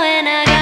when I